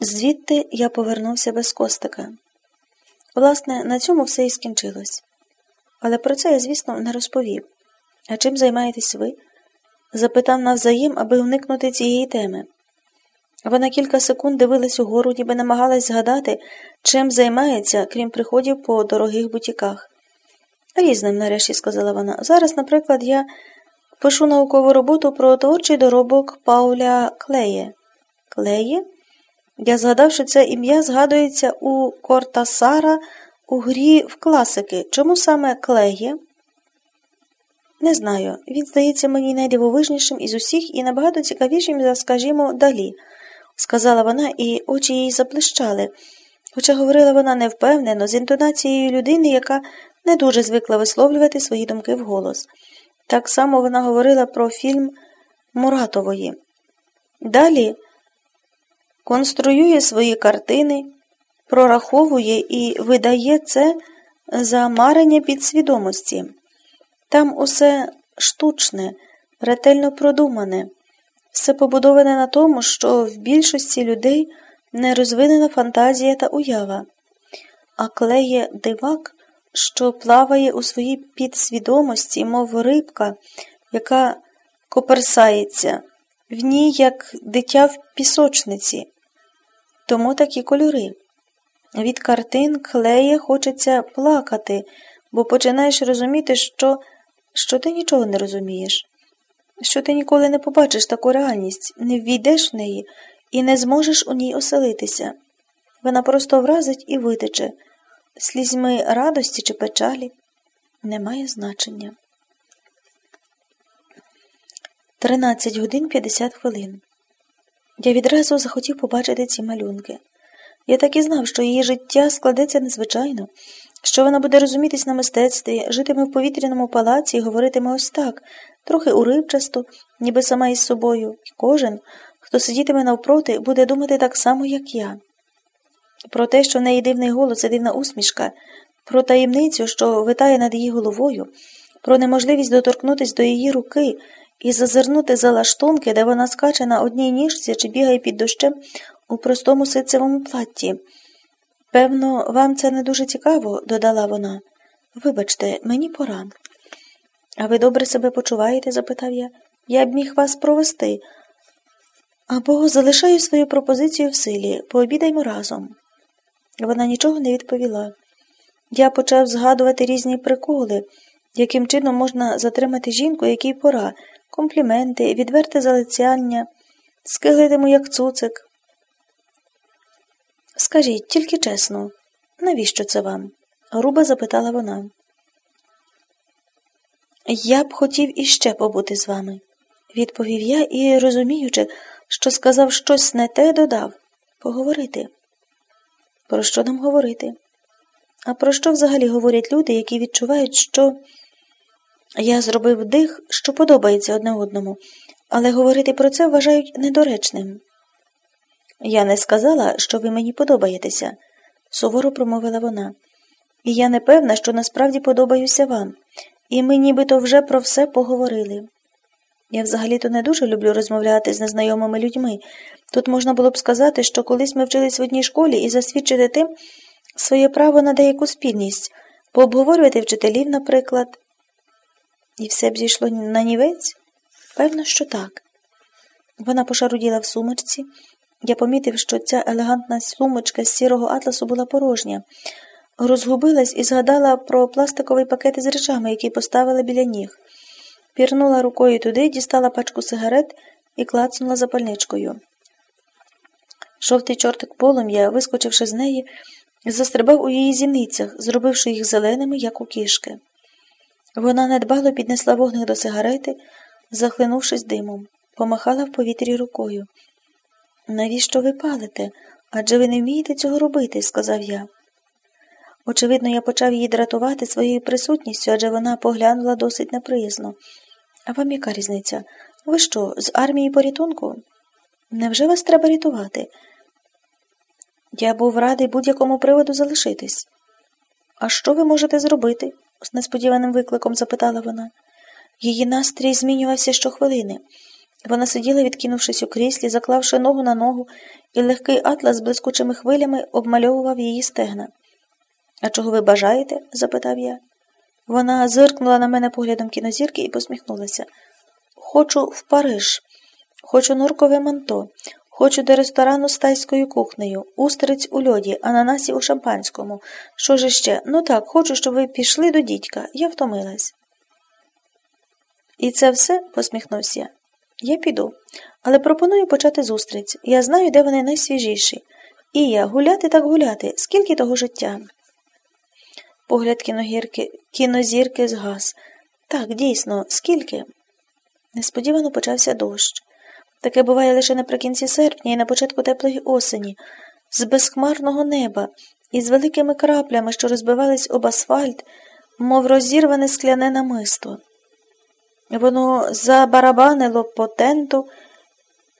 Звідти я повернувся без костика. Власне, на цьому все і скінчилось. Але про це я, звісно, не розповів. А чим займаєтесь ви? запитав навзаєм, аби уникнути цієї теми. Вона кілька секунд дивилась угору, ніби намагалась згадати, чим займається, крім приходів по дорогих бутіках. Різним, нарешті, сказала вона. Зараз, наприклад, я пишу наукову роботу про творчий доробок Пауля Клеє. Клеє? Я згадав, що це ім'я згадується у Кортасара у грі в класики. Чому саме Клеє? Не знаю. Він здається мені найдивовижнішим із усіх і набагато цікавішим за, скажімо, далі, сказала вона, і очі їй заплещали. Хоча говорила вона невпевнено, з інтонацією людини, яка не дуже звикла висловлювати свої думки вголос. Так само вона говорила про фільм Муратової. Далі конструює свої картини, прораховує і видає це за марення підсвідомості. Там усе штучне, ретельно продумане, все побудоване на тому, що в більшості людей не розвинена фантазія та уява, а клеє дивак, що плаває у своїй підсвідомості, мов рибка, яка коперсається, в ній, як дитя в пісочниці. Тому такі кольори. Від картин клеє хочеться плакати, бо починаєш розуміти, що що ти нічого не розумієш, що ти ніколи не побачиш таку реальність, не ввійдеш в неї і не зможеш у ній оселитися. Вона просто вразить і витече, слізьми радості чи печалі немає значення. 13 годин 50 хвилин. Я відразу захотів побачити ці малюнки. Я так і знав, що її життя складеться незвичайно, що вона буде розумітись на мистецтві, житиме в повітряному палаці і говоритиме ось так, трохи уривчасто, ніби сама із собою, і кожен, хто сидітиме навпроти, буде думати так само, як я. Про те, що в неї дивний голос і дивна усмішка, про таємницю, що витає над її головою, про неможливість доторкнутися до її руки і зазирнути за лаштунки, де вона скаче на одній ніжці чи бігає під дощем у простому ситцевому платті. Певно, вам це не дуже цікаво, додала вона. Вибачте, мені пора. А ви добре себе почуваєте? запитав я. Я б міг вас провести. Або залишаю свою пропозицію в силі, пообідаймо разом. Вона нічого не відповіла. Я почав згадувати різні приколи, яким чином можна затримати жінку, якій пора, компліменти, відверте залицяння, скиглитиму, як цуцик. Скажіть, тільки чесно, навіщо це вам? грубо запитала вона. Я б хотів іще побути з вами, відповів я і, розуміючи, що сказав щось не те, додав поговорити. Про що нам говорити? А про що взагалі говорять люди, які відчувають, що я зробив дих, що подобається одне одному, але говорити про це вважають недоречним. Я не сказала, що ви мені подобаєтеся, суворо промовила вона. І я не певна, що насправді подобаюся вам, і ми нібито вже про все поговорили. Я взагалі-то не дуже люблю розмовляти з незнайомими людьми. Тут можна було б сказати, що колись ми вчились в одній школі і засвідчити тим своє право на деяку спільність, пообговорювати вчителів, наприклад. І все б зійшло на нівець? Певно, що так. Вона пошаруділа в сумочці. Я помітив, що ця елегантна сумочка з сірого атласу була порожня, розгубилась і згадала про пластиковий пакет із речами, який поставила біля ніг. Пірнула рукою туди, дістала пачку сигарет і клацнула запальничкою. Жовтий чортик полум'я, вискочивши з неї, застрибав у її зіницях, зробивши їх зеленими, як у кішки. Вона недбало піднесла вогник до сигарети, захлинувшись димом, помахала в повітрі рукою. Навіщо ви палите? Адже ви не вмієте цього робити, сказав я. Очевидно, я почав її дратувати своєю присутністю, адже вона поглянула досить неприязно. А вам яка різниця? Ви що, з армії порятунку? Невже вас треба рятувати? Я був радий будь-якому приводу залишитись. А що ви можете зробити? З несподіваним викликом запитала вона. Її настрій змінювався щохвилини. Вона сиділа, відкинувшись у кріслі, заклавши ногу на ногу, і легкий атлас з блискучими хвилями обмальовував її стегна. А чого ви бажаєте? запитав я. Вона зиркнула на мене поглядом кінозірки і посміхнулася. Хочу в Париж, хочу норкове манто, хочу до ресторану з тайською кухнею, устриць у льоді, ананасів у шампанському. Що ж іще? Ну так, хочу, щоб ви пішли до дідька. Я втомилась. І це все? посміхнувся я. Я піду, але пропоную почати зустріч. Я знаю, де вони найсвіжіші. І я гуляти так гуляти, скільки того життя. Погляд кіногірки, кінозірки згас. Так, дійсно, скільки? Несподівано почався дощ. Таке буває лише наприкінці серпня і на початку теплої осені, з безхмарного неба і з великими краплями, що розбивались об асфальт, мов розірване скляне намисто. Воно забарабанило по тенту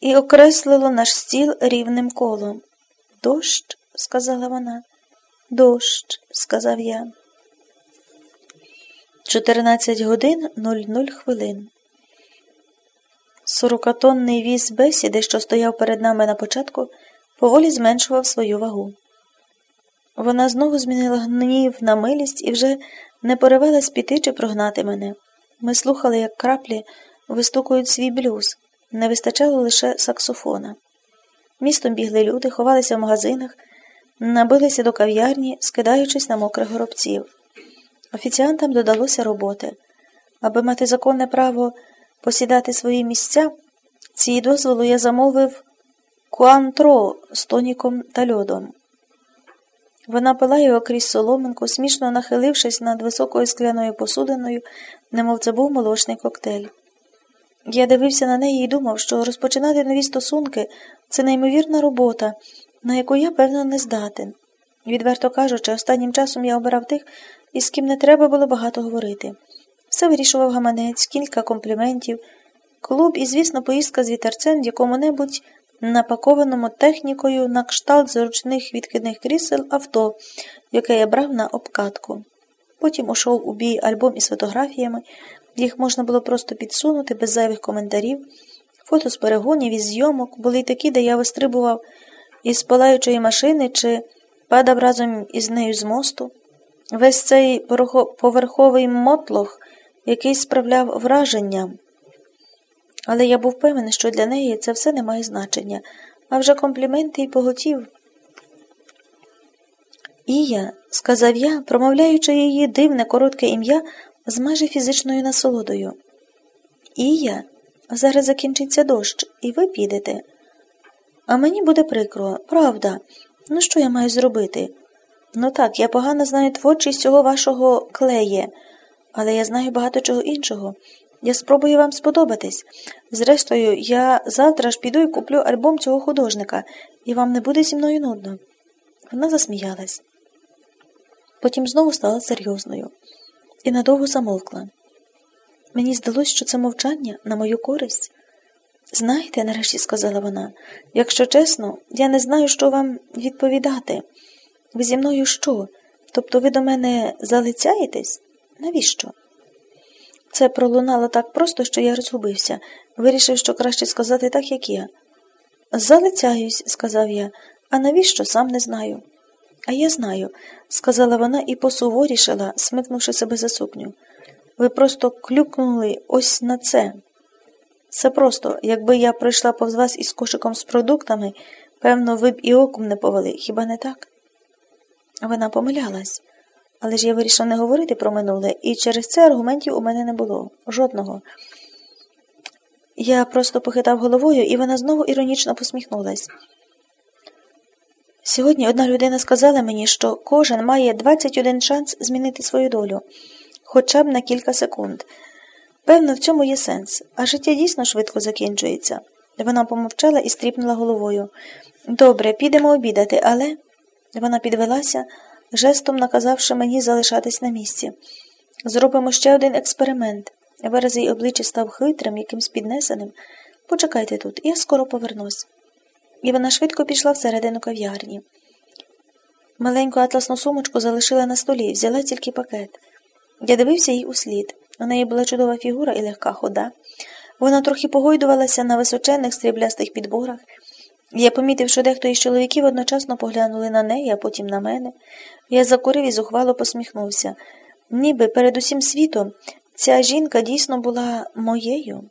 і окреслило наш стіл рівним колом. Дощ, сказала вона. Дощ, сказав я. 14 годин 00 хвилин. Сорокатонний віз бесіди, що стояв перед нами на початку, поволі зменшував свою вагу. Вона знову змінила гнів на милість і вже не поривалась піти чи прогнати мене. Ми слухали, як краплі вистукують свій блюз, не вистачало лише саксофона. Містом бігли люди, ховалися в магазинах, набилися до кав'ярні, скидаючись на мокрих горобців. Офіціантам додалося роботи. Аби мати законне право посідати свої місця, ці дозволу я замовив куантро з тоніком та льодом. Вона пила його крізь соломинку, смішно нахилившись над високою скляною посудиною, немов це був молочний коктейль. Я дивився на неї і думав, що розпочинати нові стосунки це неймовірна робота, на яку я, певно, не здатен. Відверто кажучи, останнім часом я обирав тих, із ким не треба було багато говорити. Все вирішував гаманець, кілька компліментів, клуб і, звісно, поїздка з вітерцем в якому-небудь напакованому технікою на кшталт зручних відкидних крісел авто, яке я брав на обкатку. Потім ушов у бій альбом із фотографіями, їх можна було просто підсунути без зайвих коментарів. Фото з перегонів і зйомок були й такі, де я вистрибував із палаючої машини чи падав разом із нею з мосту. Весь цей поверховий мотлох, який справляв враження. Але я був певний, що для неї це все не має значення, а вже компліменти й поготів. Ія, сказав я, промовляючи її дивне коротке ім'я з майже фізичною насолодою. Ія, зараз закінчиться дощ, і ви підете. А мені буде прикро, правда. Ну, що я маю зробити? Ну так, я погано знаю творчість цього вашого клеє, але я знаю багато чого іншого. Я спробую вам сподобатись. Зрештою, я завтра ж піду і куплю альбом цього художника, і вам не буде зі мною нудно. Вона засміялась. Потім знову стала серйозною і надовго замовкла. Мені здалось, що це мовчання на мою користь. Знаєте, нарешті сказала вона, якщо чесно, я не знаю, що вам відповідати. Ви зі мною що? Тобто ви до мене залицяєтесь? Навіщо? Це пролунало так просто, що я розгубився, вирішив, що краще сказати так, як я. Залицяюсь, сказав я, а навіщо сам не знаю. А я знаю, сказала вона і посуворішала, смикнувши себе за сукню. Ви просто клюкнули ось на це. Це просто, якби я прийшла повз вас із кошиком з продуктами, певно, ви б і оком не повели, хіба не так? Вона помилялась. Але ж я вирішив не говорити про минуле, і через це аргументів у мене не було. Жодного. Я просто похитав головою, і вона знову іронічно посміхнулась. Сьогодні одна людина сказала мені, що кожен має 21 шанс змінити свою долю, хоча б на кілька секунд. Певно, в цьому є сенс, а життя дійсно швидко закінчується. Вона помовчала і стріпнула головою. Добре, підемо обідати, але. Вона підвелася жестом наказавши мені залишатись на місці. Зробимо ще один експеримент. Вираз її обличчя став хитрим, якимсь піднесеним. Почекайте тут, я скоро повернусь. І вона швидко пішла всередину кав'ярні. Маленьку атласну сумочку залишила на столі, взяла тільки пакет. Я дивився їй услід. У неї була чудова фігура і легка хода. Вона трохи погойдувалася на височенних стріблястих підборах. Я помітив, що дехто із чоловіків одночасно поглянули на неї, а потім на мене. Я закурив і зухвало посміхнувся. Ніби перед усім світом ця жінка дійсно була моєю.